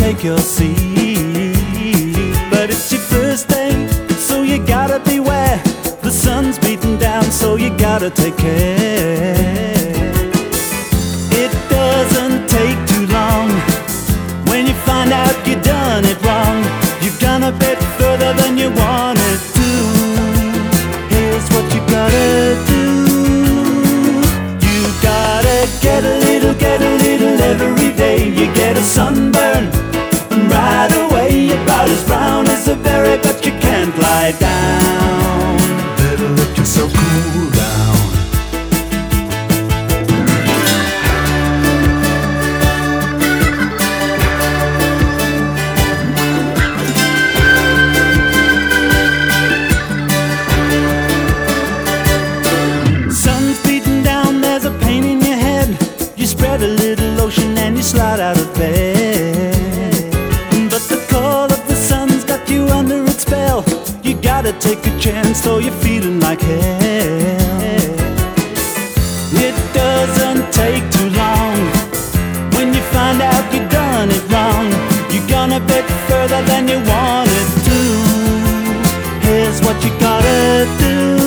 like your seat. But it's your first day, so you gotta beware. The sun's beating down, so you gotta take care. It doesn't take too long when you find out you've done it wrong. You've gone a bit further than you wanted to. Here's what you gotta do. You gotta get a little, get a little every day. You get a sunburn, gotta take a chance, though you're feeling like hell. It doesn't take too long when you find out you've done it wrong. You're gonna bit further than you wanted to. Here's what you gotta do.